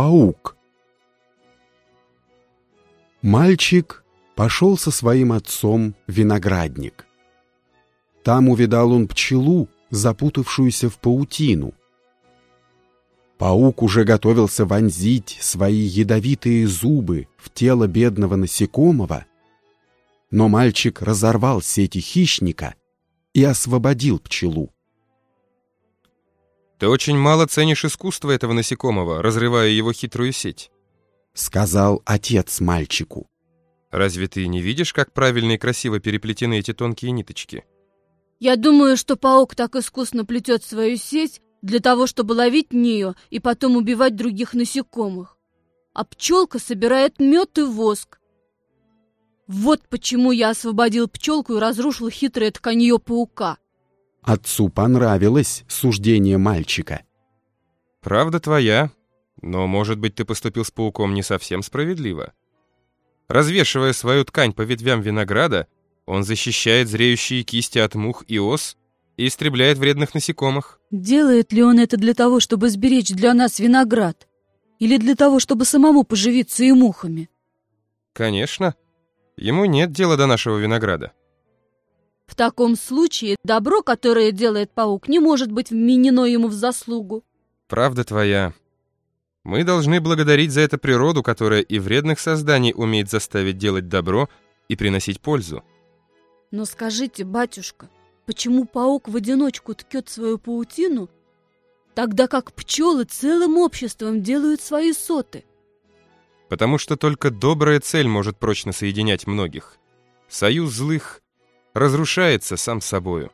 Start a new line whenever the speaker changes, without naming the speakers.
Паук Мальчик пошел со своим отцом в виноградник. Там увидал он пчелу, запутавшуюся в паутину. Паук уже готовился вонзить свои ядовитые зубы в тело бедного насекомого, но мальчик разорвал сети хищника и освободил пчелу.
Ты очень мало ценишь искусство этого насекомого, разрывая его хитрую сеть.
Сказал отец мальчику.
Разве ты не видишь, как правильно и красиво переплетены эти тонкие ниточки?
Я думаю, что паук так искусно плетет свою сеть для того, чтобы ловить в нее и потом убивать других насекомых. А пчелка собирает мед и воск. Вот почему я освободил пчелку и разрушил хитрое тканье паука.
Отцу понравилось суждение мальчика.
Правда твоя, но, может быть, ты поступил с пауком не совсем справедливо. Развешивая свою ткань по ветвям винограда, он защищает зреющие кисти от мух и ос и истребляет вредных насекомых.
Делает ли он это для того, чтобы сберечь для нас виноград? Или для того, чтобы самому поживиться и мухами?
Конечно. Ему нет дела до нашего винограда.
В таком случае добро, которое делает паук, не может быть вменено ему в заслугу.
Правда твоя. Мы должны благодарить за это природу, которая и вредных созданий умеет заставить делать добро и приносить пользу.
Но скажите, батюшка, почему паук в одиночку ткет свою паутину, тогда как пчелы целым обществом делают свои соты?
Потому что только добрая цель может прочно соединять многих. Союз злых разрушается сам собою.